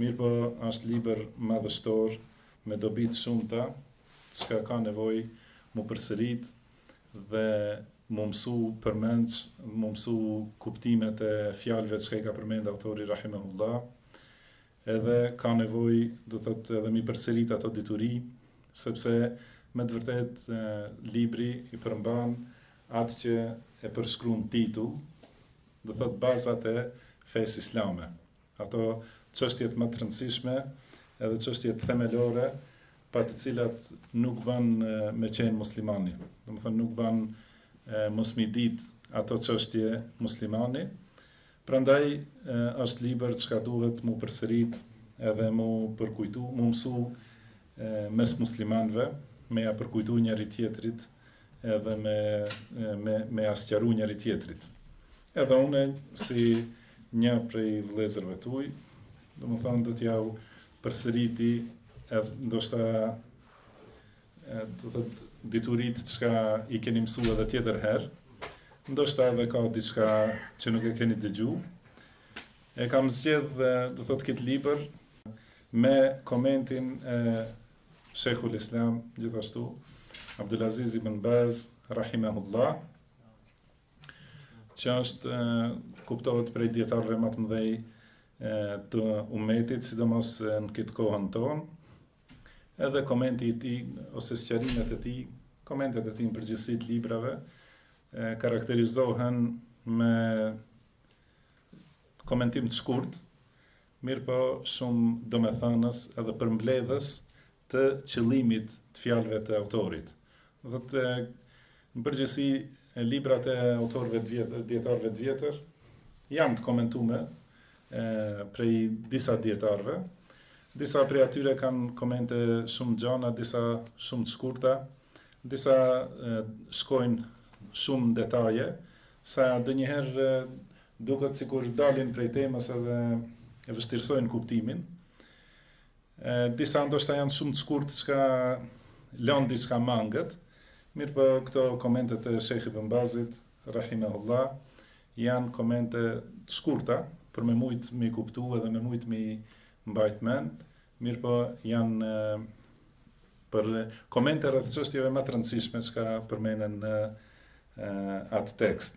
Mirëpo asht libër madhështor me dobi të shumta çka ka nevoj mu përsërit dhe mu mësu përmendsh dhe mu mësu kuptimet e fjalëve çka i ka përmend autori rahimehullah edhe ka nevoj edhe mi përsërit ato dituri sepse me të vërtet libri i përmban atë që e përshkruan titull do thot bazat e fesë islame Ato çështjet ma të rëndësishme edhe çështjet themelore pa të cilat nuk bën me qenë muslimani. Domethanë nuk bën mos mi dit ato çështje muslimani. Prandaj është libër çka duhet mu përsërit edhe mu përkujtu, mu mësu mes muslimanëve, me ja përkujtu njëri-tjetrit edhe me me me ia sqaru njëri-tjetrit. Edhe unë si një prej vëllezërve tuaj, domethënë do t'jau përsëriti edhe ndoshta do dituri çka i keni mësu edhe tjetër herë. Ndoshta edhe ka diçka që nuk e keni dëgju. E kam zgjedh do thotë këtë libër me komentin e Shejhul Islam gjithashtu Abdulaziz ibn Baz rahimahullah që është kuptohet prej dijetarëve ma të mëdhej të umetit, sidomos në këtë kohën tonë. Edhe komenti i tij ose sqarimet e tij, komentet e tij në përgjithësi të librave karakterizohen me komentim të shkurt, mirëpo shumë domethanës edhe përmbledhës të qëllimit të fjalëve të autorit. Do thotë në përgjithësi librat e autorëve të vjetër, dijetarëve të vjetër janë të komentume prej disa dijetarëve. Disa prej atyre kanë komente shumë gjana, disa shumë të shkurta, disa shkojnë shumë në detaje, sa donjëherë Duket sikur dalin prej temës edhe e vështirësojnë kuptimin. E, disa ndoshta janë shumë të shkurt çka lënë diçka mangët. Mirëpo këto komente të Shejh Ibn Bazit, rahimehullah, janë komente të shkurta për me mujt mi kuptu edhe me mujt mi mbajt mend, mirëpo janë prap komente rreth çështjeve ma të rëndësishme çka përmenen në atë tekst.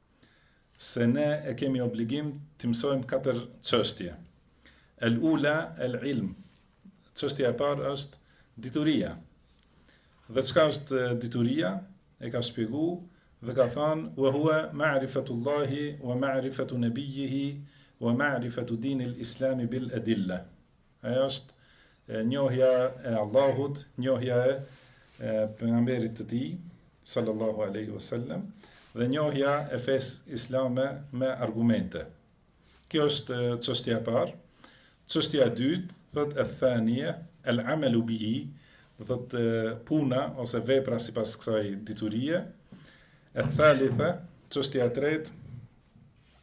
se ne e kemi obligim të mësojmë katër çështje. El ula el ilm. Çështja e parë është dituria. Dhe çka është dituria? E ka shpjeguar dhe ka than wa huwa ma'rifatullahi wa ma'rifatu nabiyhi wa ma'rifatu dinil islami bil adilla. Ajo është njohja e Allahut, njohja e pejgamberit të tij sallallahu alaihi wasallam dhe njohja e fesë islame me argumente. Kjo është çështja e parë. Çështja e dytë, thot e thania, el amalu bihi, do thotë puna ose vepra sipas kësaj diturie. E thalitha, çështja e tretë,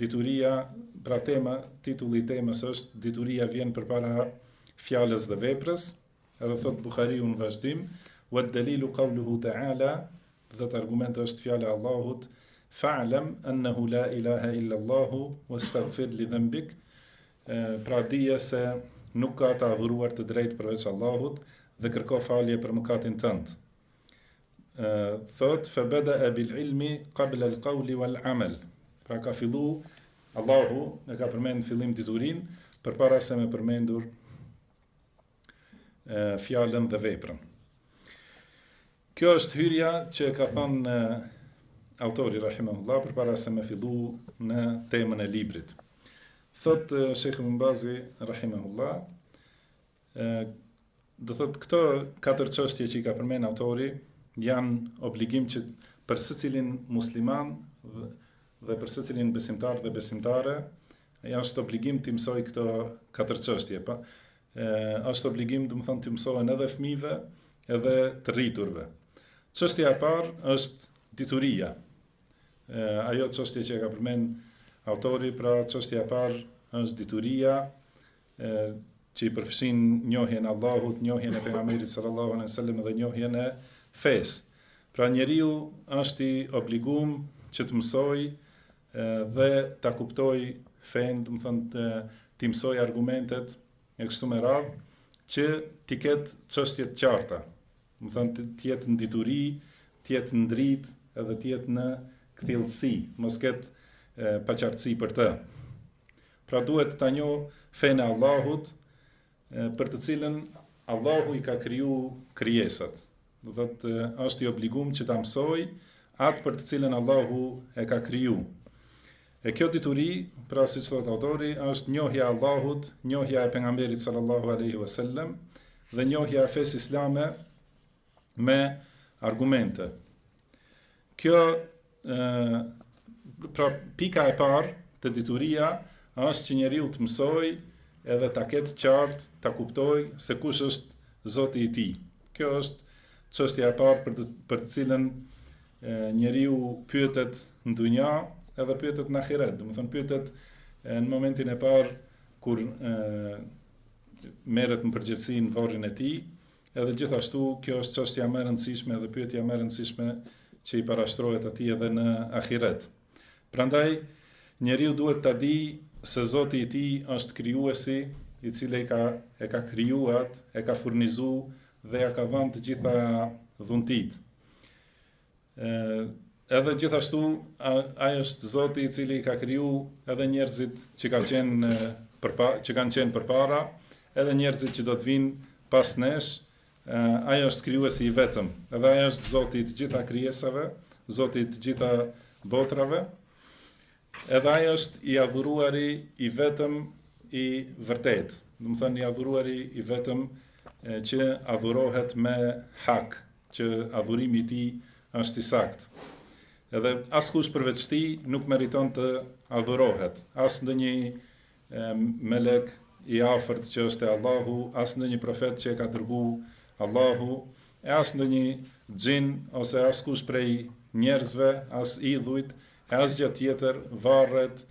Dituria, pra tema, titulli i temës është Dituria vjen përpara fjalës dhe veprës, edhe thot Buhariu në vazhdim, "Wa dalilu qawluhu ta'ala", dhe argument është fjala e Allahut, "Fa'lam annahu la ilaha illa Allahu wastaghfir li dhanbik", pra dije se nuk ka të adhuruar të drejtë përveç Allahut dhe kërko falje për mëkatin tënd. thot fa bada bil ilmi qabla al qawl wal amal pra ka fillu Allahu e ka përmend n'fillim diturinë përpara se me përmendur fjalën dhe veprën kjo është hyrja që ka thon autori rahimahullah përpara se me fillu në temën e librit thot shejh Bin Bazi rahimahullah Ë do thot këto katër çështje që i ka përmend autori janë obligim që për secilin musliman dhe, dhe për secilin besimtar dhe besimtare është obligim t'i mësojë këto katër çështje po ë është obligim do të thon t'i mësohen edhe fëmijëve edhe të rriturve çështja e parë është dituria ë ajo çështje që e ka përmend autori pra çështja e parë është dituria që i përfshin njohjen e Allahut, njohjen e pejgamberit sallallahu alejhi ve sellem dhe njohjen e fesë. Pra njeriu është i obliguar që të mësojë dhe ta kuptojë fenë, do të thonë të t'i mësojë argumentet e kështu me radhë që t'i ketë çështjet e qarta. Do të thonë të jetë në dituri, të jetë në dritë edhe të jetë në kthjellësi, mos ketë paqartësi për të. Pra duhet ta njohë fenë e Allahut, për të cilën Allahu i ka kriju krijesat. Do thotë është i obliguar që ta mësojë atë për të cilën Allahu e ka kriju. E kjo dituri, pra siç thotë autori, është njohja e Allahut, njohja e pejgamberit sallallahu aleyhi wasallam, dhe njohja e fesë islame, me argumente. Kjo, ë, pra pika e parë te dituria është që njeriu të mësoj edhe ta ketë qartë, ta kuptoj se kush është Zoti i tij. Kjo është çështja e parë për të, për të cilën njeriu pyetet në dunja edhe pyetet në ahiret. Domethonë pyetet në momentin e parë kur merret në përgjegjësi në varrin e tij, Edhe gjithashtu, kjo është çështja më e rëndësishme dhe pyetja më e rëndësishme që i parashtrohet atij edhe në ahiret. Prandaj, njeriu duhet ta dijë se Zoti i tij është krijuesi i cili e ka e ka krijuat, e ka furnizu dhe ja ka dhanë të gjitha dhuntitë. Edhe gjithashtu ai është Zoti i cili i ka kriju edhe njerëzit që ka qenë përpa, që kanë qenë përpara, edhe njerëzit që do të vijnë pas nesh, ai është krijuesi i vetëm, edhe ai është Zoti i të gjitha krijesave, Zoti i të gjitha botrave. Edhe ai është i adhuruari i vetëm i vërtetë, domethënë i adhuruari i vetëm që adhurohet me hak, që adhurimi i tij është i saktë. Edhe askush përveç tij nuk meriton të adhurohet, as ndonjë melek i afërt që është te Allahu, as ndonjë profet që e ka dërgu Allahu, e as ndonjë xhin ose askush prej njerëzve, as idhujt, e asgjë tjetër, varret,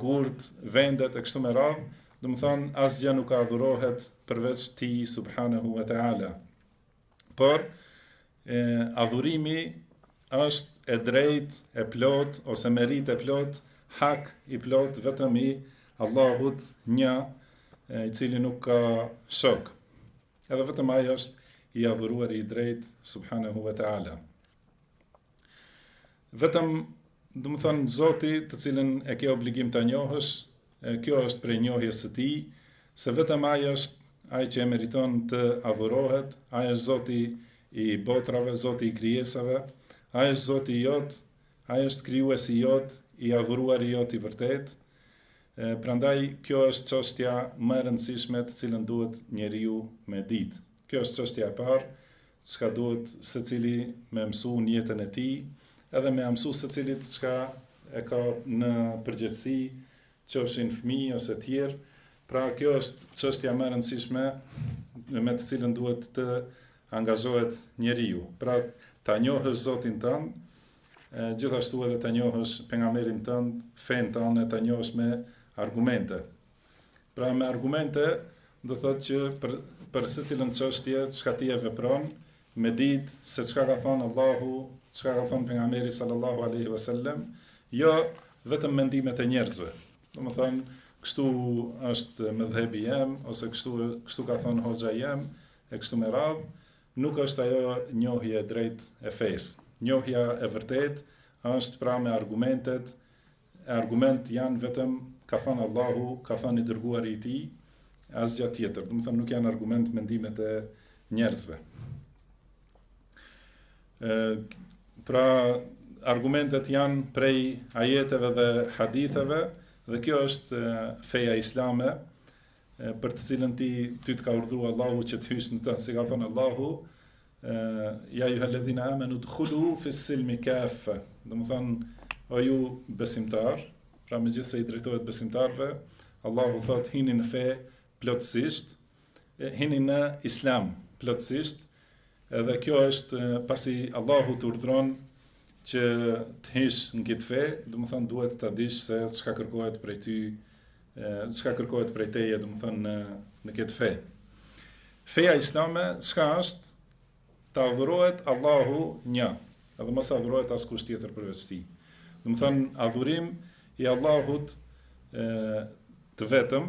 gurët, vendet e kështu me radhë, domethanë asgjë nuk adhurohet përveç Tij subhanahu wa taala. Por e, adhurimi është e drejtë e plotë, ose meritë e plotë, hak i plotë, vetëm i Allahut një, i cili nuk ka shok. Edhe vetëm ai është i adhuruari i drejtë, subhanahu wa ta'ala. Vetëm, domethonë Zoti, të cilin e ke obligim ta njohësh, kjo është prej njohjes së Tij, se vetëm Ai është Ai që e meriton të adhurohet, Ai është Zoti i botrave, Zoti i krijesave, Ai është Zoti i jot, Ai është krijuesi i jot, i adhuruari jot i vërtetë. Prandaj kjo është çështja më e rëndësishme të cilën duhet njeriu me ditë. Kjo është çështja e parë, çka duhet secili me mësu në jetën e tij, edhe me ia mësu secilit çka e ka në përgjegjësi, qofshin fëmijë ose tjerë. Pra kjo është çështja më e rëndësishme me të cilën duhet të angazhohet njeriu. Pra ta njohësh Zotin tënd, gjithashtu edhe ta njohësh pejgamberin tënd, fenë tënde, ta njohësh me argumente. Pra me argumente do thotë që për për secilën çështje çka ti e vepron me ditë, se çka ka thënë Allahu, çka ka thënë pejgamberi sallallahu alaihi wasallam, jo vetëm mendimet e njerëzve. Domethënë, kështu është medhhebi jem ose kështu kështu ka thënë hoxha jem e kështu me radhë, nuk është ajo njohje e drejtë e fesë. Njohja e vërtetë është pra me argumentet e argument janë vetëm ka thënë Allahu, ka thënë i dërguari i tij, asgjë tjetër. Domethënë nuk janë argument mendimet e njerëzve. Ë pra argumentet janë prej ajeteve dhe haditheve dhe kjo është feja islame për të cilën ti ty të ka urdhëruar Allahu që të hysh në të. Si ka thënë Allahu, Ja ejjuhel-ledhine amenu udhulu fis-silmi kaffe. Domethënë, o ju besimtarë, pra megjithëse i drejtohet besimtarëve, Allahu thotë, hini në fe plotësisht, hini në islam plotësisht, edhe kjo është pasi Allahu të urdhron Që të hysh në këtë fe, domethënë duhet ta dish se çka kërkohet prej ty, çka kërkohet prej teje, domethënë në në këtë fe. Feja islame çka është? Të adhurohet Allahu një, edhe mos adhurohet askush tjetër përveç tij. Domethënë adhurim i Allahut ë të vetëm,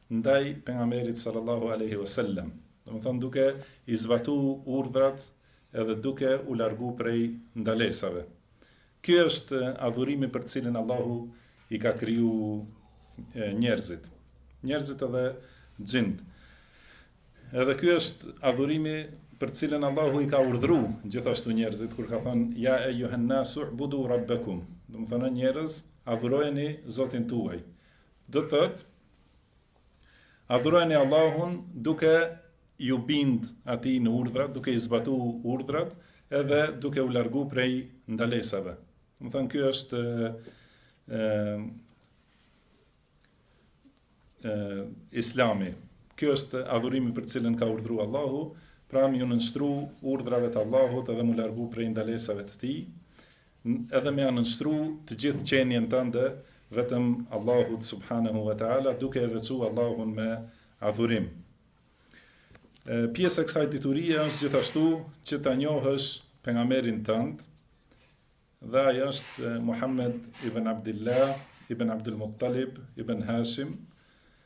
ndaj pejgamberit sallallahu alaihi wasallam, domethënë duke i zbatu urdhrat edhe duke u largu prej ndalesave. Ky është adhurimi për të cilin Allahu i ka kriju njerëzit. Njerëzit edhe xhinët. Edhe ky është adhurimi për të cilin Allahu i ka urdhru gjithashtu njerëzit kur ka thënë ja ejjuhen-nasu'budu rabbekum. Domethënë njerëz, adhurojeni Zotin tuaj. Do të thotë Adhurojeni Allahun duke iu bind atij në urdhrat, duke i zbatu urdhrat, edhe duke u largu prej ndalesave. Domethënë, kjo është e, e, islami. Kjo është adhurimi për cilën ka urdhru Allahu, pra me iu nënshtru urdhrave të Allahut edhe m'u largu prej ndalesave të tij, edhe me ia nënshtru të gjithë qenien tënde vetëm Allahut subhanehu ve teala duke e veçu Allahun me adhurim. Pjesë e kësaj diturie është gjithashtu që ta njohësh pejgamberin tënd dhe ai është Muhammed ibn Abdillah ibn Abdul Muttalib ibn Hashim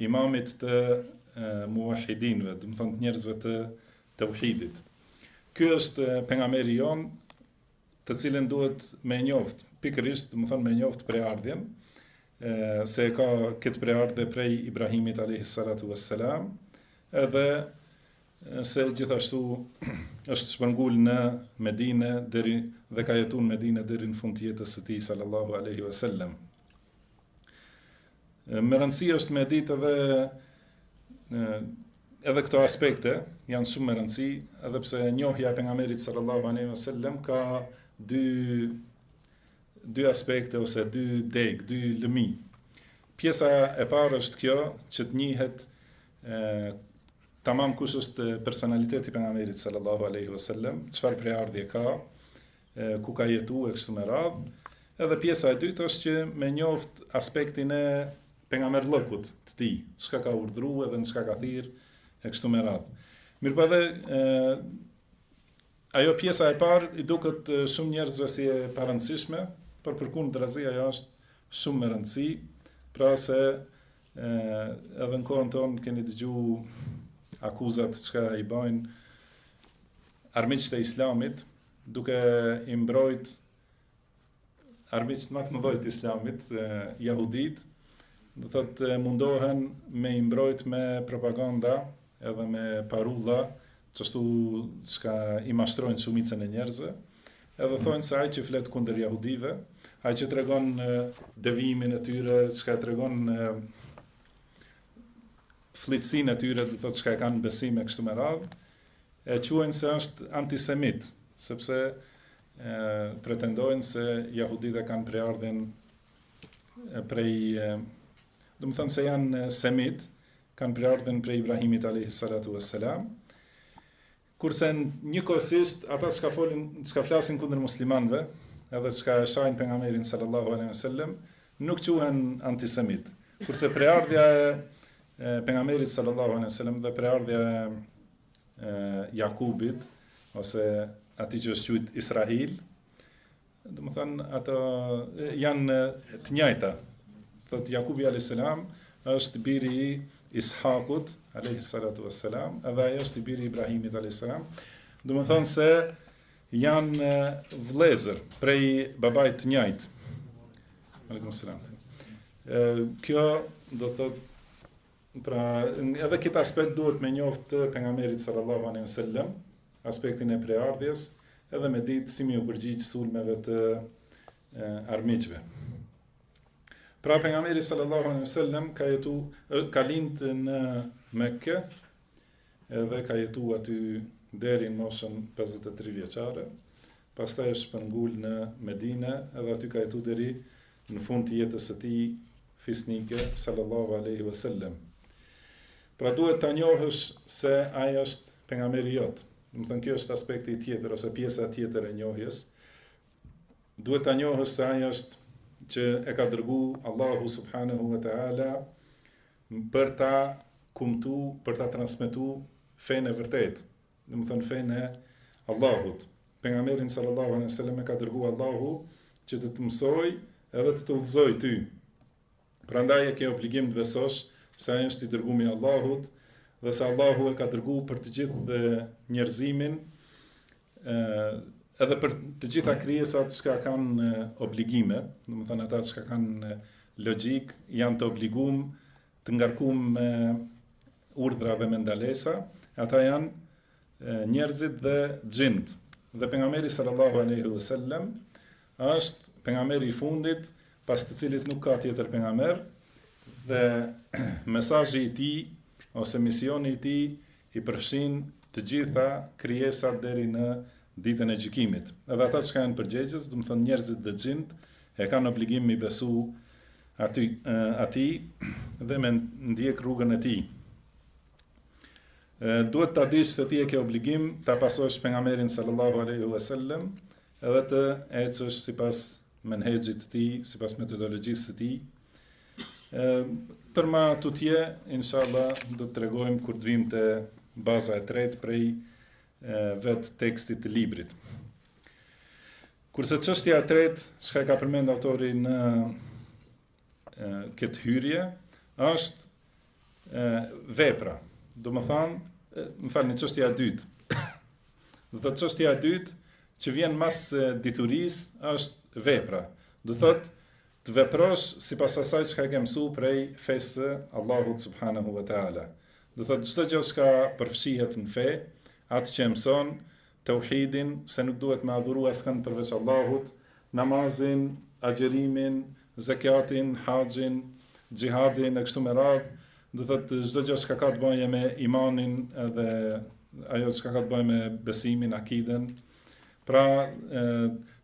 Imamit të Muwahhidinëve, domethonë të njerëzve të Tauhidit. Ky është pejgamberi jon, të cilin duhet me njoft, pikërisht, domethonë me njoft preardhjen, se e ka këtë preardhje prej Ibrahimit alayhis salatu wassalam, edhe se gjithashtu është shpërngul në Medine deri dhe ka jetu në Medine deri në fund të jetës së tij sallallahu alaihi wasallam. Me rëndësi është me ditë edhe edhe këto aspekte janë shumë me rëndësi, edhe pse njohja e pejgamberit sallallahu alaihi wasallam ka dy dy aspekte ose dy deg, dy lëmi. Pjesa e parë është kjo që të njihet tamam kush është personaliteti i pejgamberit sallallahu alaihi wasallam, çfarë preardhje ka, ku ka jetu e kështu me radhë. Edhe pjesa e dytë është që me njoft aspektin e pejgamberllëkut të tij, çka ka urdhru edhe në çka ka thirr e kështu me radhë. Mirëpo po edhe, ajo pjesa e parë i duket shumë njerëzve si e parëndësishme, por përkundrazi ajo është shumë me rëndësi, prase edhe në kohën tonë keni dëgju akuzat çka i bajnë armiqët e islamit, duke i mbrojt armiqët ma të mëdhoj të islamit, jahudit, do thot mundohen me i mbrojt me propaganda edhe me parulla, qashtu çka i mashtrojnë shumicën e njerëzve. Edhe thonë se ai që flet kundër jahudive, ai që tregon devimin e tyre, çka e tregon flliqtësinë e tyre, do thot çka e kanë besim e kështu me radhë, E quajnë se është antisemit, sepse pretendojnë se jahudit e kanë preardhjen prej, domethënë se janë semit, kanë preardhjen prej Ibrahimit alayhi salatu wassalam. Kurse njëkohësisht ata çka folin, çka flasin kundër muslimanëve, edhe çka e shajnë pejgamberin sallallahu alaihi wasallam, nuk quhen antisemitë. Kurse preardhja e Pejgamberit sallallahu alejhi ve sellem dhe preardhja e Jakubit ose atij që është quajt Israil, domethonë ato janë të njëjta. Thot Jakubi alayhis salam është biri i Ishakut alayhis salatu wassalam, edhe ai është i biri i Ibrahimit alayhis salam. Domethonë se Jan vllezer prej babait të njajt. Alejkum selam. Kjo do të thotë pra edhe këtë aspekt duhet me njoft të pejgamberit sallallahu alaihi wasallam, aspektin e preardhjes, edhe me ditë si m'iu përgjigj sulmeve të armiqve. Pra pejgamberi sallallahu alaihi wasallam ka jetu ka lind në Mekë Edhe ka jetu aty deri n'moshën pesëdhjetë e tri vjeçare, pastaj është shpërngul në Medine edhe aty ka jetu deri në fund të jetës së tij fisnike sallallahu alaihi wasallam. Pra duhet ta njohësh se ai është pejgamberi jot. Domethënë kjo është aspekti tjetër ose pjesa tjetër e njohjes. Duhet ta njohësh se ai është që e ka dërgu Allahu subhanahu wa taala për ta kumtu, për ta transmetu fenë e vërtetë, domethënë fenë e Allahut. Pejgamberin sallallahu alaihi wasallam e ka dërgu Allahu që të të mësojë edhe të të udhëzojë ty. Prandaj e ke obligim të besosh se ai është i dërgumi i Allahut dhe se Allahu e ka dërgu për të gjithë njerëzimin edhe për të gjitha krijesat çka kanë obligime, domethënë ata çka kanë logjikë, janë të obligum, të ngarkum me urdhra dhe me ndalesa, ata janë njerëzit dhe xhinët. Dhe pejgamberi sallallahu alaihi wasallam është pejgamberi i fundit pas të cilit nuk ka tjetër pejgamber dhe mesazhi i tij ose misioni i tij i përfshin të gjitha krijesat deri në ditën e gjykimit. Edhe ata çka janë përgjegjës, domethënë njerëzit dhe xhinët, e kanë obligim m'i besu atij dhe me ndjek rrugën e tij. Duhet ta dish se ti e ke obligim ta pasosh pejgamberin sallallahu alaihi wasallam edhe të ecësh sipas menhexhit të tij, sipas metodologjisë së tij. Për ma tutje, inshallah, do të tregojmë kur të vimë te baza e tretë prej vetë tekstit të librit. Kurse çështja e tretë, çka e ka përmend autori në e, këtë hyrje, është e, vepra. Domethanë, më falni, çështja e dytë. Do thotë çështja e dytë, që vjen mas diturisë, është vepra. Do thotë, Të veprosh sipas asaj çka ke mësu prej fesë së Allahut subhanehu ve teala. Do thotë çdo gjë çka përfshihet në fe, atë që e mëson, teuhidin, se nuk duhet me adhuru askënd përveç Allahut, namazin, agjerimin, zekatin, haxhin, xhihadin e kështu me radhë, do thotë çdo gjë çka ka të bëjë me imanin dhe ajo çka ka të bëjë me besimin, akiden, Pra,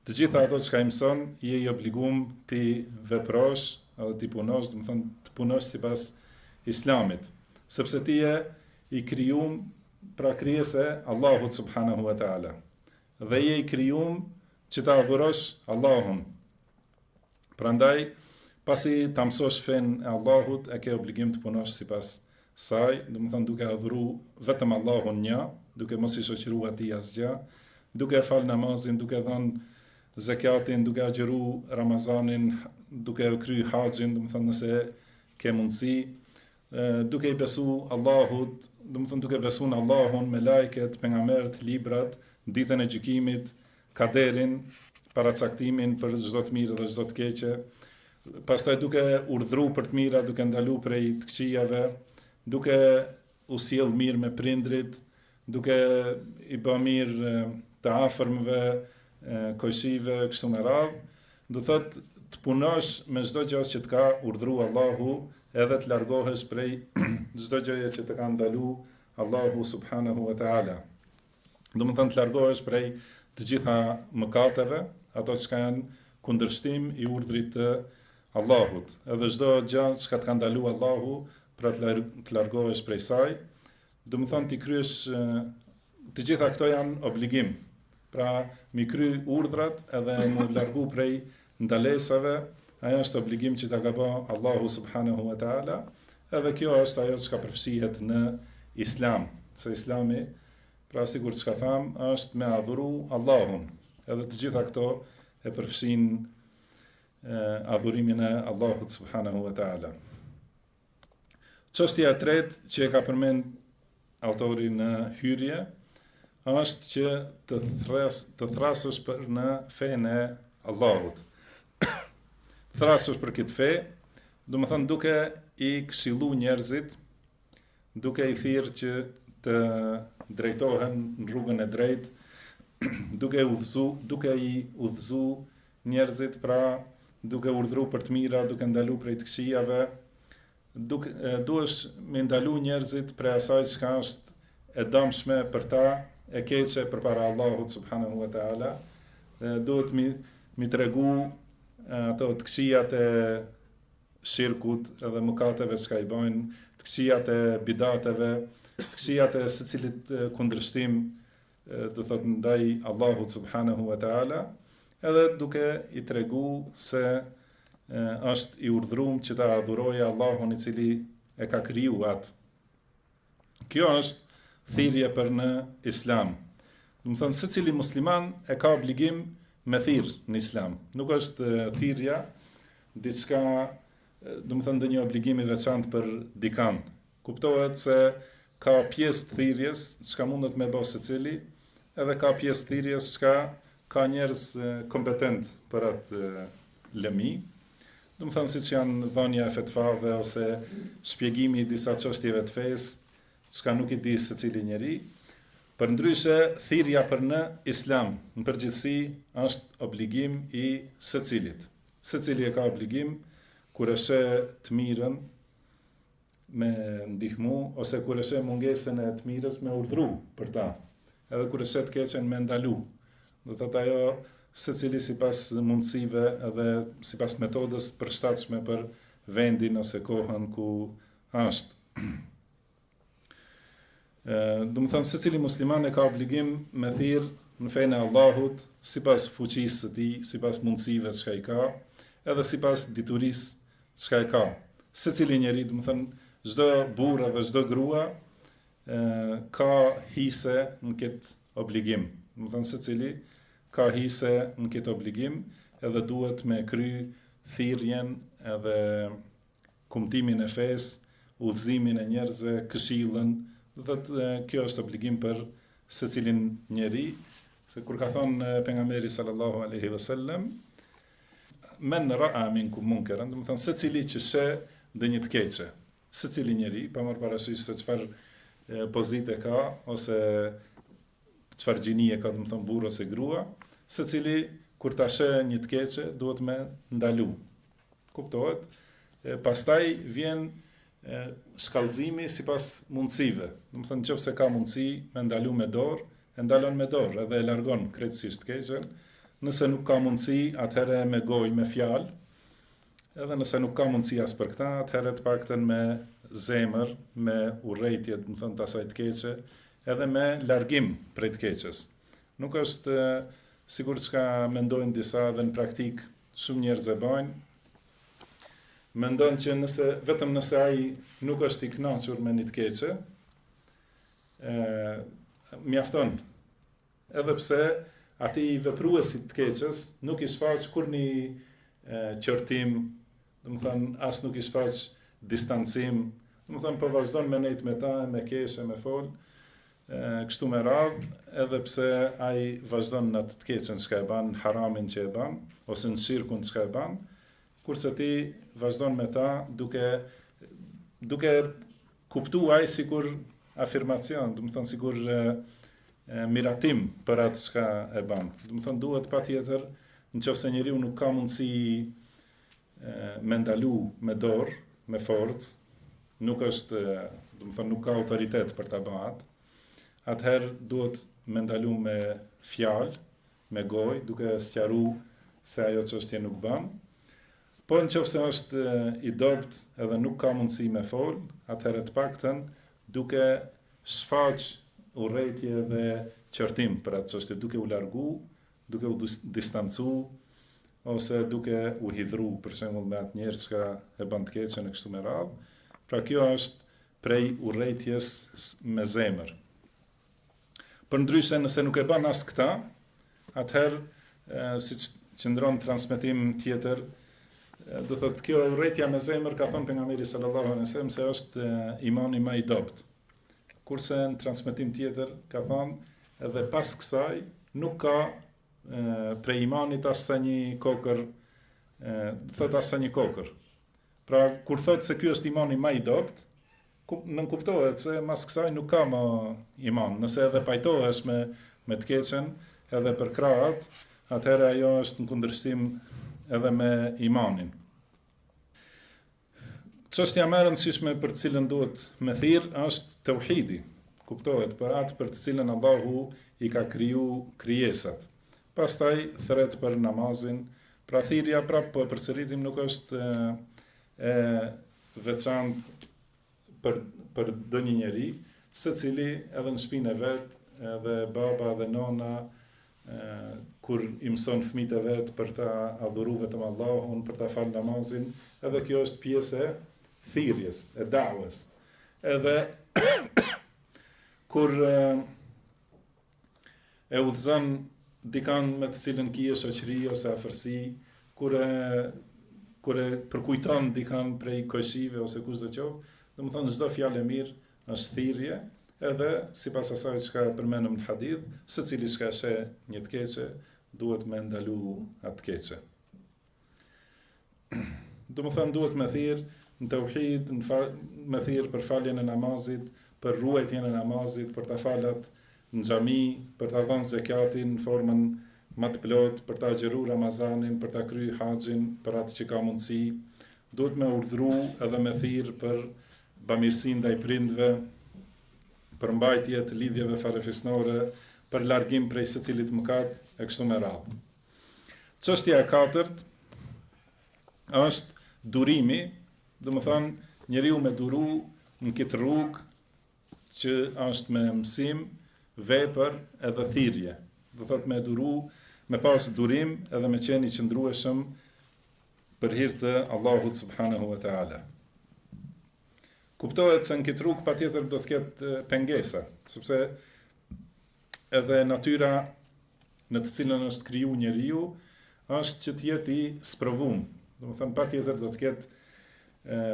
të gjitha ato çka i mëson, je i obligum të veprosh, edhe të punosh, domethënë të punosh sipas islamit. Sepse ti je i krijum pra krijesë e Allahut subhanahu wa ta'ala. Dhe je i krijum që ta adhurosh Allahun. Prandaj, pasi ta mësosh fenë e Allahut, e ke obligim të punosh sipas saj, domethënë duke adhuru vetëm Allahun një, duke mos i shoqëruar atij asgjë, duke fal namazin, duke dhënë zekatin, duke agjëru Ramazanin, duke e kry haxhin, domethënë nëse ke mundësi, duke i besu Allahut, domethënë duke besu në Allahun, melajket, pejgamerët, librat, ditën e gjykimit, kaderin, paracaktimin për çdo të mirë dhe çdo të keqe, pastaj duke urdhru për të mira, duke ndalu prej të këqijave, duke u sjell mirë me prindrit, duke i ba mirë të afërmve, kojshive, kështu me radhë, do thot të punosh me çdo gjë që të ka urdhru Allahu, edhe të largohesh prej çdo gjëje që të ka ndalu Allahu subhanahu wa taala. Domethënë të largohesh prej të gjitha mëkateve, ato çka janë kundërshtim i urdhrit të Allahut. Edhe çdo gjë çka të ka ndalu Allahu, pra të largohesh prej saj, Domethënë t'i kryesh, të gjitha këto janë obligim, pra mi kry urdrat edhe m'u largu prej ndalesave, ajo është obligim që ta ka ba Allahu subhanahu wa ta'ala, edhe kjo është ajo çka përfshihet në islam, se islami, pra sikur çka thamë, është me adhuru Allahun, edhe të gjitha këto e përfshin adhurimin e Allahut subhanahu wa ta'ala. Çështja e tretë që e ka përmend autori në hyrje është që të thras të thrasësh për në fenë e Allahut. thrasësh për këtë fe, domethënë duke i këshillu njerëzit, duke i thirr që të drejtohen në rrugën e drejtë, duke udhëzu, duke i udhëzu Njerëzit, pra, duke urdhëru për të mira, duke ndalu prej të këqijave, duk, duhesh me ndalu njerëzit prej asaj çka është e dëmshme për ta, e keqe përpara Allahut subhanahu wa taala, duhet mi mi tregu ato të këqijat e shirkut edhe mëkateve çka i bëjnë, të këqijat e bidateve, të këqijat e secilit kundërshtim do të thotë ndaj Allahut subhanahu wa taala, edhe duke i tregu se e, është i urdhëruar që ta adhurojë Allahun i cili e ka kriju atë. Kjo është thirrje për në Islam. Domethënë secili musliman e ka obligim me thirr në Islam. Nuk është thirrja diçka, domethënë ndonjë obligim i veçantë për dikant. Kuptohet se ka pjesë të thirrjes çka mundet me bo secili edhe ka pjesë të thirrjes çka ka njerëz kompetent për atë lëmi. Domethënë siç janë dhënia e fetvave ose shpjegimi i disa çështjeve të fesë, çka nuk i di secili njeri. Përndryshe, thirrja për në islam, në përgjithësi, është obligim i secilit. Secili e ka obligim, kur e sheh të mirën, me ndihmu, ose kur e sheh mungesën e të mirës me urdhru për ta, edhe kur e sheh të keqen me ndalu. Do të thotë ajo secili sipas mundësive dhe sipas metodës së përshtatshme për vendin ose kohën ku është. Domethënë secili musliman e ka obligim me thirr në fenë e Allahut sipas fuqisë së tij, sipas mundësive çka i ka, edhe sipas diturisë çka e ka. Secili njeri, domethënë çdo burrë dhe çdo grua e, ka hise në këtë obligim. Domethënë secili ka hise në këtë obligim, edhe duhet me kry thirrjen edhe kumtimin e fesë, udhëzimin e njerëzve, këshillën, do thotë kjo është obligim për secilin njeri, se kur ka thënë pejgamberi sallallahu alaihi wasallam men ra'a minkum munkaran, domethënë secili që sheh ndonjë të keqe, secili njeri, pa marrë parasysh se çfarë pozite ka ose çfarë gjinie ka, domethënë burrë ose grua, secili kur ta sheh një të keqe, duhet me ndalu. Kuptohet. E, pastaj vjen e, shkallëzimi sipas mundësive. Domethënë, qoftë se ka mundësi me ndalu me dorë, e ndalon me dorë edhe e largon krejtësisht të keqen. Nëse nuk ka mundësi, atëherë me gojë, me fjalë, edhe nëse nuk ka mundësi as për këta, atëherë të paktën me zemër, me urrejtje, domethënë, të asaj të keqeje, edhe me largim prej të keqes. Nuk është sikur çka mendojnë disa dhe në praktikë Shumë njerëz e bëjnë. Mendon që nëse vetëm nëse ai nuk është i kënaqur me një të keqe, mjafton. Edhe pse atij vepruesit të keqes nuk i shfaq kurrnjë qortim Domethënë as nuk i shfaq distancim, domethënë po vazhdon me nejtë me ta, me kesh e me fol, kështu me radhë, edhe pse ai vazhdon në atë të keqen çka e bën, haramin që e bën ose në shirkin çka e bën, kurse ti vazhdon me ta duke duke kuptuar sikur afirmacion, do të thon sikur e, e, miratim për atë çka e bën. Do të thon duhet patjetër nëse njeriu nuk ka mundësi me ndalu me dorë, me forcë, nuk është, do të thonë nuk ka autoritet për ta bërë atë. Atëherë duhet me ndalu me fjalë, me gojë, duke sqaru se ajo çështje nuk bën. Po në qofë se është i dobt edhe nuk ka mundësi me fol, atëherë të paktën duke shfaq urrejtje dhe qortim për atë çështje, duke u largu duke u distancu ose duke u hidhru për shembull me atë njeri çka e ban të keqen e kështu me radhë. Pra kjo është prej urrejtjes me zemër. Përndryshe nëse nuk e bën as këta, atëherë siç qëndron n transmetim tjetër, do thotë kjo urrejtja me zemër ka thënë pejgamberi sallallahu alejhi ue selem se është imani ma i dobt. Kurse në transmetim tjetër ka thënë edhe pas kësaj nuk ka prej imanit as sa një kokërr, do thot as sa një kokërr. Pra kur thot se ky është imani më i dobët, nënkuptohet se mas kësaj nuk ka më iman. Nëse edhe pajtohesh me me të keqen edhe përkrahet, atëherë ajo është në kundërshtim edhe me imanin. Çështja më e rëndësishme për të cilën duhet me thirrë është teuhidi, kuptohet për atë për të cilën Allahu i ka kriju krijesat. Pastaj thret për namazin, pra thirrja prapë po e përsëritim nuk është e veçantë për për ndonjë njeri, secili edhe në shpinë e vet, edhe baba edhe nona kur i mëson fëmijët e vet për ta adhuru vetëm Allahun, për ta fal namazin, edhe kjo është pjesë e thirrjes, e dawes. Edhe kur E udhëzon dikën me të cilën kije shoqëri ose afërsi, kur e kur e përkujton dikën prej kojshive ose kush do qoftë, domethënë çdo fjalë e mirë është thirrje, edhe sipas asaj çka e përmendëm në hadith, secili çka e sheh një të keqe, duhet me ndalu atë të keqe. Domethënë duhet me thirë në teuhid, në fa, me thirë për faljen e namazit, për ruajtjen e namazit, për t'u falë në xhami, për të dhënë zekjatin në formën më të plotë, për të agjeru Ramazanin, për të kry haxhin, për atë që ka mundësi. Duhet me urdhru edhe me thirë për bamirësi ndaj prindve, për mbajtjen e lidhjeve farefisnore, për largim prej secilit mëkat, e kështu me radhë. Çështja e katërt është durimi, domethënë njeriu me duru në këtë rrugë që është me mësim, vepër edhe thirje. Do të thotë me duru, me pas durim edhe me qenë i qëndrueshëm për hir të Allahut subhanahu wa ta'ala. Kuptohet se në këtë rrugë patjetër do të ketë pengesa, sepse Edhe natyra në të cilën është kriju njeriu, është që të jetë i sprovum. Domethënë, patjetër do të ketë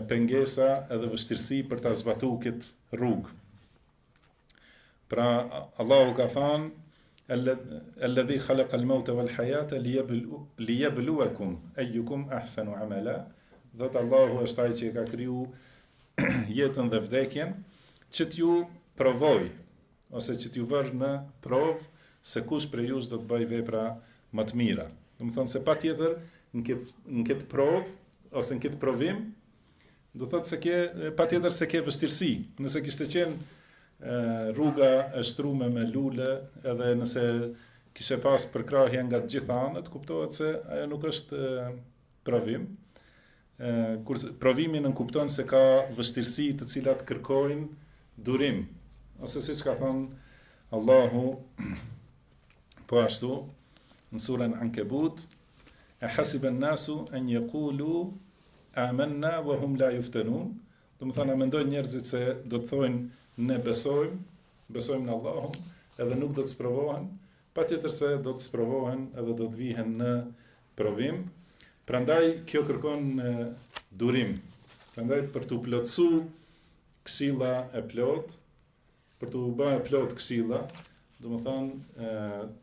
pengesa edhe vështirësi për ta zbatu këtë rrugë. Pra, Allahu ka thënë, Alladhi khalaqa al-mauta wal hayata liyabluwakum ayyukum ahsanu amala. Thotë Allahu është ai që e ka kriju jetën dhe vdekjen, që t'ju provojë ose që t'ju vërë në provë se kush prej jush do të bëjë vepra më të mira. Domethënë se patjetër në këtë në këtë provë ose në këtë provim do të thotë se ke patjetër se ke vështirësi. Nëse kishte qenë rruga e shtrume me lule, edhe nëse kishe pas përkrahje nga të gjitha anët, kuptohet se ajo nuk është provim. Por provimi nënkupton se ka vështirësi të cilat kërkojnë durim, ose siç ka thënë Allahu po ashtu në surën Ankebut, e hasiben nasu e një julu amenna vë hum la juftenun, domethënë, a mendojnë njerëzit se do të thojnë ne besojmë, besojmë në Allahun, edhe nuk do të sprovohen, patjetër se do të sprovohen edhe do të vihen në provim, prandaj kjo kërkon durim. Prandaj për t'u plotësu këshilla e plotë, për t'u bërë e plotë këshilla, domethënë,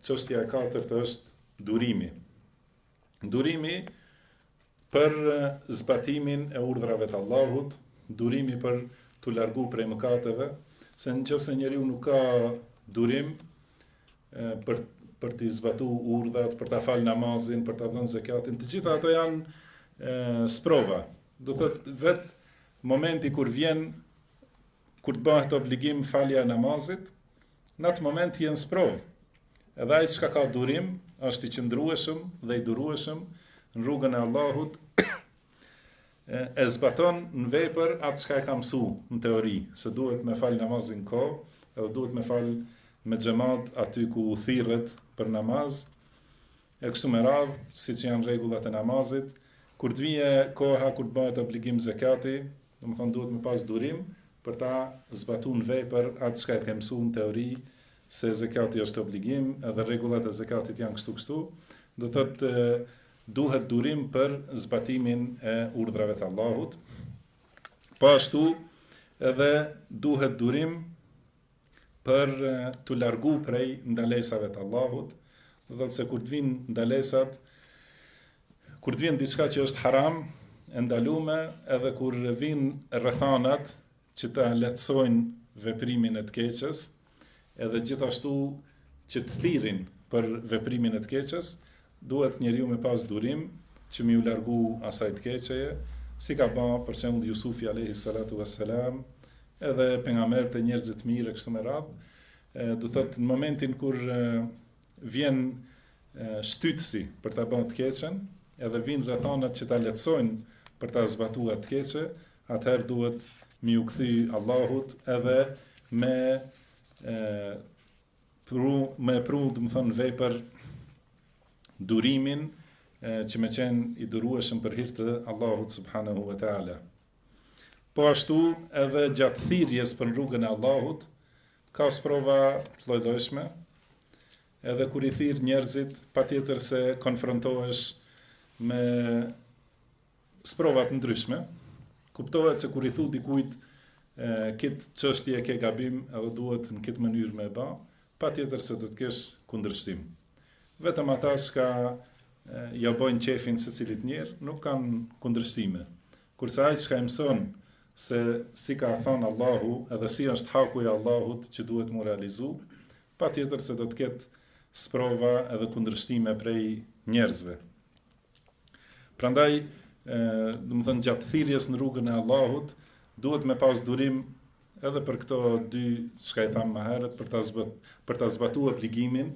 çështja e katërt është durimi. Durimi për zbatimin e urdhrave të Allahut, durimi për t'u largu prej mëkateve, se në qoftë se njeriu nuk ka durim, për t'i zbatu urdhat, për ta fal namazin, për ta dhënë zakatin, të gjitha ato janë sprova. Do thotë vet momenti kur vjen kur të bëhet obligim falja e namazit, në atë moment je n'sprovë. Edhe ai çka ka durim, është i qëndrueshëm dhe i durueshëm në rrugën e Allahut, E zbaton në vepër atë çka e ka mësu në teori, se duhet me fal namazin në kohë, edhe duhet me fal me xhamat aty ku thirret për namaz. E kështu me radh, siç janë rregullat e namazit, kur të vijë koha kur të bëhet obligim zekati, do thotë duhet me pas durim për ta zbatuar në vepër atë çka e ke mësuar në teori se zekati është obligim, edhe rregullat e zekatit janë kështu kështu. Do thotë Duhet durim për zbatimin e urdhrave të Allahut. Po ashtu edhe duhet durim për t'u largu prej ndalesave të Allahut, do thotë se kur të vijnë ndalesat, kur të vjen diçka që është haram, e ndalume, edhe kur vijnë rrethanat që të lehtësojnë veprimin e të keqes, edhe gjithashtu që të thirrin për veprimin e të keqes, duhet njeriu me pas durim që m'iu largu asaj të keqeje, si ka ba për shembull Jusufi alejhi salatu ve selam, edhe pejgamberët e njerëzit e mirë e kështu me radhë, do thotë në momentin kur vjen shtytësi për ta bë të keqen, edhe vijnë rrethanat që ta lehtësojnë për ta zbatuar atë të keqe, atëherë duhet me ju kthy Allahut edhe me e, pru, me pru, do me thënë, n'vepër durimin e, që me qenë i durueshëm për hir të Allahut subhanahu wa ta'ala. Po ashtu edhe gjatë thirrjes për rrugën e Allahut, ka sprova të llojllojshme, edhe kur i thirr njerëzit, patjetër se konfrontohesh me Sprova të ndryshme. Kuptohet se kur i thu dikujt këtë çështje ke gabim edhe duhet në këtë mënyrë me ba, patjetër se do të kesh kundrështim. Vetëm ata çka ia bojnë qefin secilit njeri, nuk kanë kundrështime. Kurse ai çka i mëson se si ka thënë Allahu edhe si është haku i Allahut që duhet mu realizu, patjetër se do të ketë sprova edhe kundrështime prej njerëzve. Prandaj, domethënë gjatë thirrjes në rrugën e Allahut, duhet me pas durim edhe për këto dy çka i thamë më herët për ta zbat, për ta zbatuar obligimin,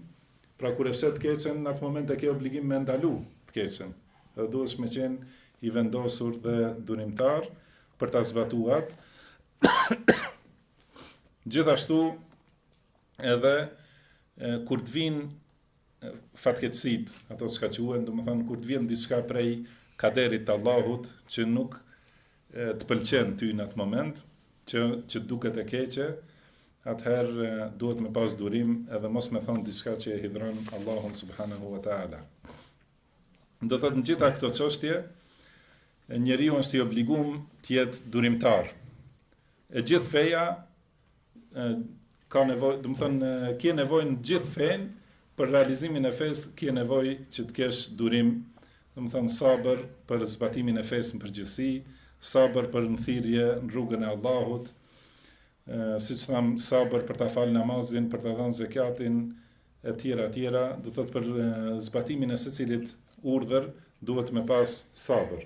pra kur e sheh të keqen në atë moment e ke obligim me ndalu të keqen. Dhe duhet me qen i vendosur dhe durimtar për ta zbatuar. Gjithashtu edhe e, kur të vin fatkeqësitë, ato çka quhen, domethënë, kur të vjen diçka prej kaderit të Allahut, që nuk të pëlqen ty në atë moment, që, që duket e keqe, atëherë duhet me pas durim edhe mos me thonë diçka që e hidhron Allahun subhanahu wa ta'ala. Do të thotë në gjitha këto çështje, njeriu është i obligum të jetë durimtar. E gjithë feja ka nevojë, domethënë, ke nevojë në gjithë fenë për realizimin e fesë, ke nevojë që të kesh durim, domethënë sabër për zbatimin e fesë në përgjithësi, sabër për në thirrje në rrugën e Allahut, siç thamë, sabër për ta falë namazin, për ta dhënë zekjatin, e tjera, e tjera, do të thotë për zbatimin e secilit urdhër, duhet me pas sabër.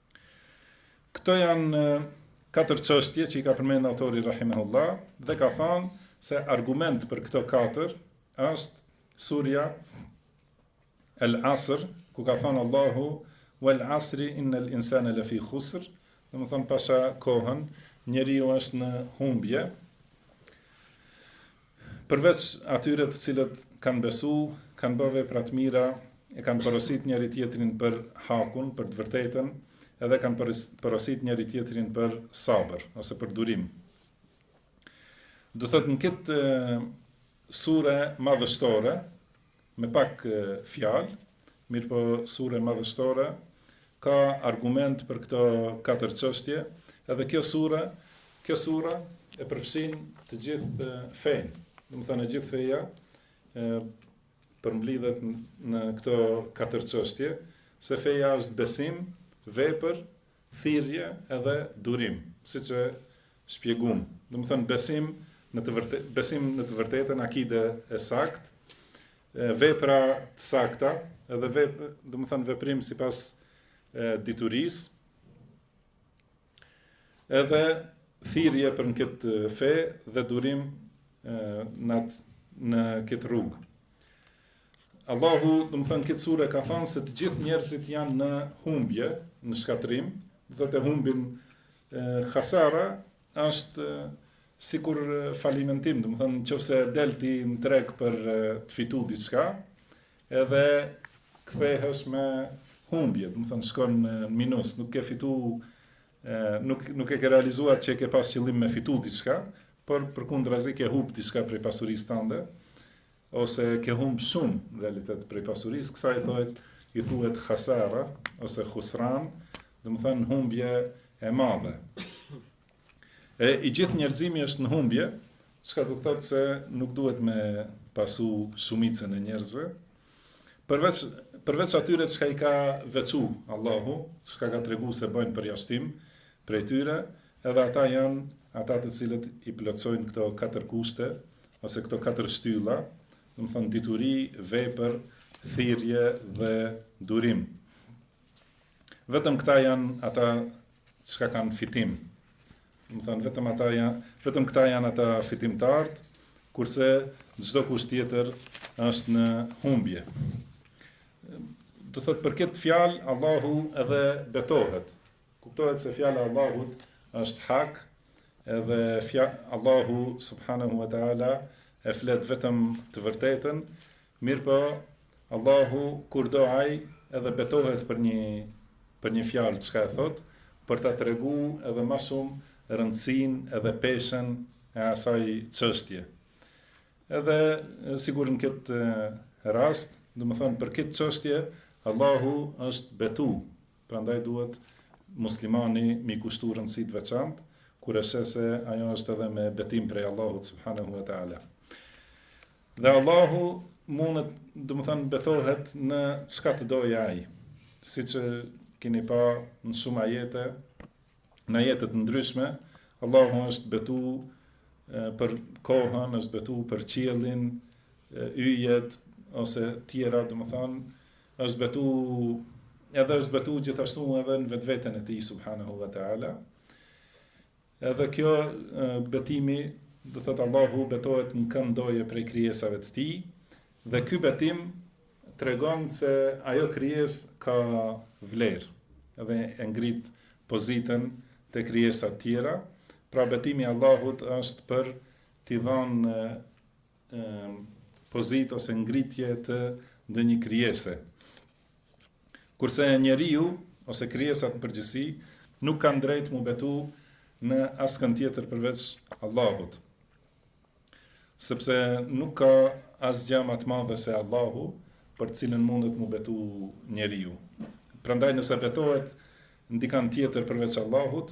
Këto janë katër çështje që i ka përmend autori rahimehullah dhe ka thënë se argument për këto katër është surja El Asr, ku ka thënë Allahu wal asri innal insana lafi khusr, domethon pasha kohën, njeriu është në humbje. Përveç atyre të cilët kanë besu, kanë bërë vepra të mira, e kanë porositë njëri-tjetrin për hakun, për të vërtetën, edhe kanë porositë njëri-tjetrin për sabër ose për durim. Do thotë në këtë sure madhështore, Me pak fjalë, mirëpo sure madhështore, ka argument për këto katër çështje, edhe kjo sure, kjo sure e përfshin të gjithë fenë, domethënë e gjithë feja e përmblidhet në këto katër çështje, se feja është besim, vepër, thirrje edhe durim, siç e Shpjegum, domethënë besim në të vërtetë, besim në të vërtetën, akide e saktë, vepra të sakta, edhe vep, domethënë veprim sipas diturisë. Edhe thirrje për në këtë fe dhe durim në, në këtë rrugë. Allahu, domethënë në këtë sure ka thënë se të gjithë njerëzit janë në humbje, në shkatërrim, do të thotë humbin khasara është sikur falimentim, domethënë nëse del ti në treg për të fitu diçka, edhe kthehesh me humbje, domethënë shkon në minus, nuk ke fitu nuk nuk e ke realizu çka ke pas qëllim me fitu diçka, por përkundrazi ke humb diçka prej pasurisë tënde. Ose ke humb shumë në realitet prej pasurisë, kësaj i thohet i thuhet khasara ose khusran, domethënë humbje e madhe. E i gjithë njerëzimi është në humbje, çka do të thotë se nuk duhet me pasu shumicën e njerëzve. Përveç përveç atyre çka i ka veçu Allahu, çka ka tregu se bëjnë përjashtim prej tyre, Edhe ata janë ata të cilët i plotësojnë këto katër kushte ose këto katër shtylla, domethënë dituri, vepër, thirrje dhe durim. Vetëm këta janë ata çka kanë fitim. Domethënë vetëm ata janë, vetëm këta janë ata fitimtarët, kurse çdo kush tjetër është në humbje. Do thotë për këtë fjalë Allahu edhe betohet, Kuptohet se fjala e Allahut është hak, edhe fjala Allahu subhanahu wa taala e flet vetëm të vërtetën, mirëpo Allahu kur do ai edhe betohet për një për një fjalë çka e thotë, për ta tregu edhe ma shumë rëndësinë edhe peshën e asaj çështje. Edhe sigur në këtë rast, domethënë për këtë çështje Allahu është betu, Prandaj duhet muslimani m'i kushtu rëndësi të veçantë, kur e sheh se ajo është edhe me betim prej Allahut subhanehu ve teala. Dhe Allahu mundet, domethënë, betohet në çka të dojë ai. Siç keni pa në shumë ajete, në ajete të ndryshme, Allahu është betu për kohën, është betu për qiellin, yjet ose tjera, domethënë, është betu edhe është betu gjithashtu edhe në vetveten e tij, subhanahu wa ta'ala, edhe kjo betimi, do thotë Allahu betohet në kënd dojë prej krijesave të tij, dhe ky betim tregon se ajo krijesë ka vlerë, edhe e ngrit pozitën te krijesat tjera, pra betimi i Allahut është për t'i dhanë pozitë ose ngritje të ndonjë krijese. Kurse njeriu ose krijesat në përgjithësi nuk kanë drejt mu betu në askënd tjetër përveç Allahut. Sepse nuk ka asgja ma të madhe se Allahu për të cilën mundet mu betu njeriu. Prandaj nëse betohet në dikan tjetër përveç Allahut,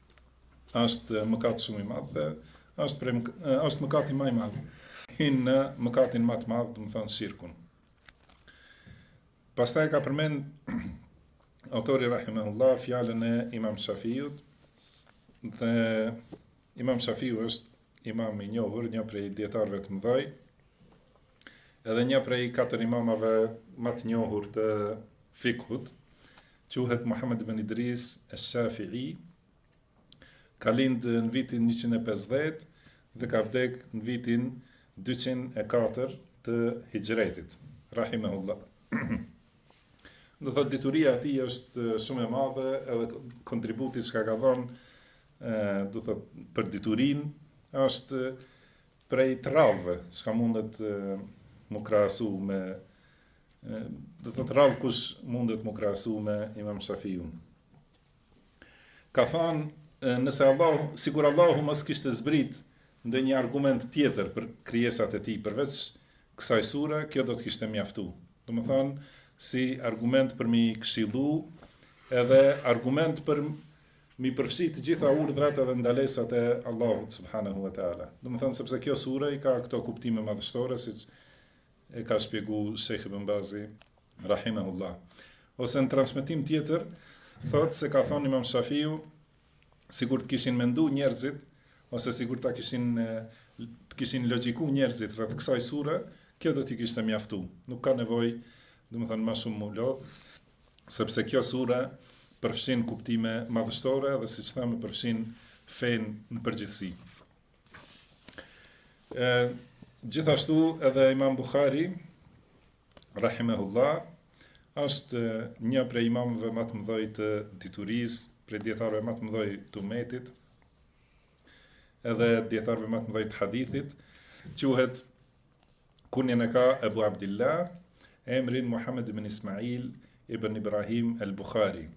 Është mëkat shumë i madh dhe është prej është mëkati ma i madh. Hin në mëkatin ma të madh, domethonë shirkun. Pastaj ka përmend autori rahimahullah fjalën e Imam Shafiut dhe Imam Shafiu është imam i njohur, një prej dietarëve të mëdhej, edhe një prej katër imamave ma të njohur të fikhut, quhet Muhammed ibn Idris esh-Shafi'i, ka lind në vitin 150 dhe ka vdek në vitin 204 të Hijretit, rahimahullah. Do thotë dituria e tij është shumë e madhe, edhe kontributi që ka dhënë do të thot për diturin është prej të rrallëve, s'ka mundet m'u krahasu me do të thot rrallë kush mundet m'u krahasu me Imam Shafiun. Ka than nëse Allah, sikur Allahu mos kishte zbrit ndonjë argument tjetër për krijesat e tij përveç kësaj sure, kjo do të kishte mjaftu. Domethan si argument për m'i këshillu edhe argument për M'i përfshi të gjitha urdhrat edhe ndalesat e Allahut subhanahu wa taala. Domethonë sepse kjo sure i ka këto kuptime madhështore siç e ka shpjeguar Sheikh Ibn Bazi rahimahullah. Ose në transmetim tjetër thotë se ka thënë Imam Shafiu sikur të kishin mendu njerëzit ose sikur ta kishin të kishin logjiku njerëzit rreth kësaj sure, kjo do t'i kishte mjaftu. Nuk ka nevojë, domethënë më shumë m'u lodh, sepse kjo sure përfshin kuptime madhështore dhe siç thamë përfshin fenë në përgjithësi. Ë gjithashtu edhe Imam Buhari rahimehullah është një prej imamëve më të mëdhej të diturisë, prej dietarëve më të mëdhej të umetit, edhe dietarëve më të mëdhej të hadithit, quhet Kunjen e ka Ebu Abdillah, emrin Muhammed ibn Ismail ibn Ibrahim el Bukhari.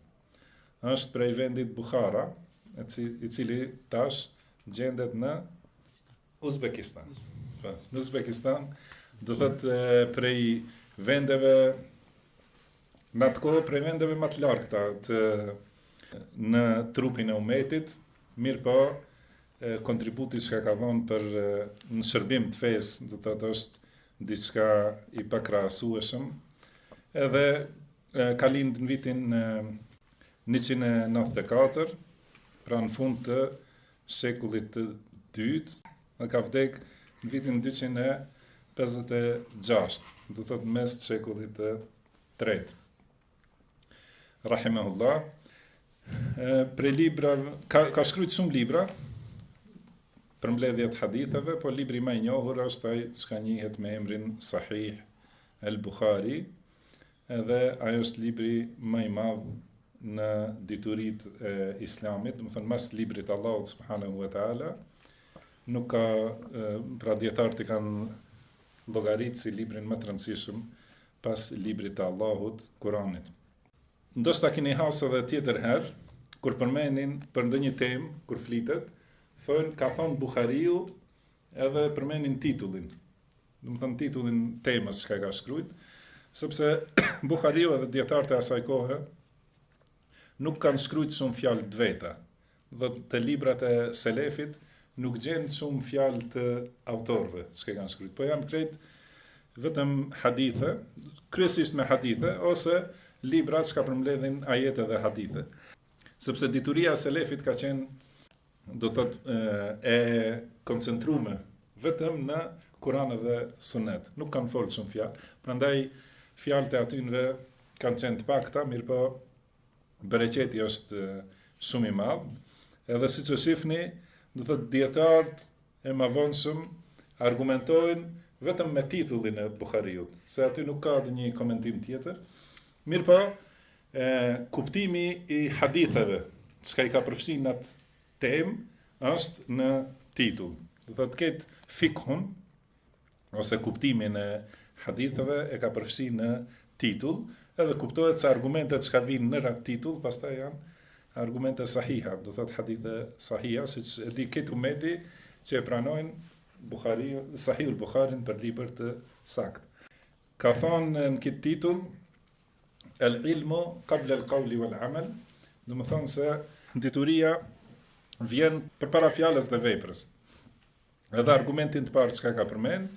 Është prej vendit Bukhara, i cili tash gjendet në Uzbekistan. Po, në Uzbekistan do thotë prej vendeve në atë kohë prej vendeve më të largëta të në trupin e umetit, Mirëpo, kontributi që ka dhonë për në shërbim të fesë, do të thotë është diçka i pakrahasueshëm. Edhe ka lind në vitin 194, pra në fund të shekullit të dytë, dhe ka vdek në vitin 256, do të thotë mes të shekullit të tretë. Rahimehullah. Prej libra, ka, ka shkrujt shumë libra, përmbledhje t'haditheve, po libri ma i njohur është ai çka njihet me emrin Sahih El Bukhari, edhe ai është libri ma i madh në dituritë e islamit, domethënë mas librit t'Allahut subhanahu wa ta'ala, nuk ka, pra dijetarët i kanë llogarit si librin më të rëndësishëm pas librit të Allahut, Kuranit. Ndoshta keni hasë edhe tjetër herë, kur përmenin për ndonjë temë, kur flitet, thonë, ka thonë Bukhariu, edhe përmenin titullin. Domethonë titullin e temës çka e ka shkrujt, sepse Bukhariu edhe dijetarët e asaj kohe, nuk kanë shkrujt shumë fjalë të veta, Dhe te librat e selefit nuk gjen shumë fjalë të autorëve, çka kanë shkrujt, po janë krejt vetëm hadithe, kryesisht me hadithe ose libra çka përmbledhin ajete dhe hadithe. Sepse dituria e selefit ka qenë do thot e koncentrume vetëm në Kur'an dhe Sunet. Nuk kanë folë shumë fjalë, prandaj fjalët e tyre kanë qenë të pakta, mirëpo bereqeti është shumë i madh. Edhe siç po e shifni, do thotë dijetarët e mavonshëm argumentojnë vetëm me titullin e Buhariut, se aty nuk ka ndonjë komentim tjetër. Mirëpo, e, kuptimi i haditheve, çka i ka përfshi në atë temë, është në titull. Do thotë krejt fikhun, ose kuptimin e haditheve e ka përfshi në titull, edhe kuptohet se argumentet çka vijnë nër atë titull, pastaj janë argumente sahiha, do thot hadithe sahiha, siç e di krejt umeti që e pranojnë Bukhari, Sahihul Bukharin për libër të saktë. Ka thonë në këtë titull, el ilmu, kablel kauli vel amel, domethonë se dituria vjen përpara fjalës dhe veprës. Edhe argumentin e parë çka ka përmend,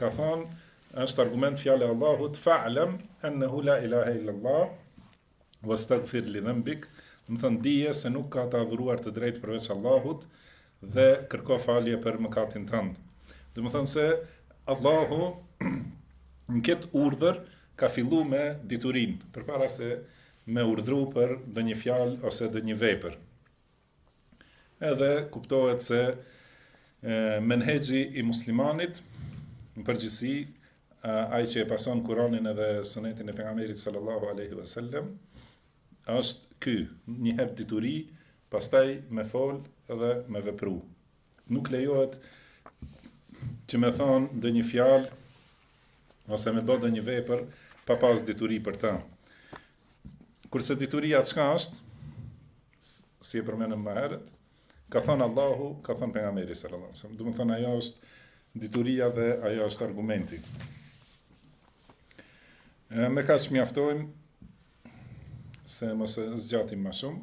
ka thonë është argument fjala e Allahut fa'lam annahu la ilaha illa Allah wastaghfir li dhanbik, do të thonë dije se nuk ka të adhuruar të drejtë përveç Allahut dhe kërko falje për mëkatin tënd. Do të thonë se Allahu në këtë urdhër ka fillu me diturinë, përpara se me urdhru për ndonjë fjalë ose ndonjë vepër. Edhe kuptohet se menhexhi i muslimanit në përgjithësi ai që e pason Kur'anin edhe Sunetin e pejgamberit sallallahu alaihi wasallam është ky, një herë dituri, pastaj me fol dhe me vepru. Nuk lejohet që me thonë ndonjë fjalë, ose me bo ndonjë vepër, pa pas dituri për ta. Kurse dituria çka është? Si e përmendëm më herët, ka thënë Allahu, ka thënë pejgamberi sallallahu alaihi wasallam. Domethënë, ajo është dituria dhe ajo është argumenti. E, me kaq mjaftojmë, se mos e zgjatim më shumë,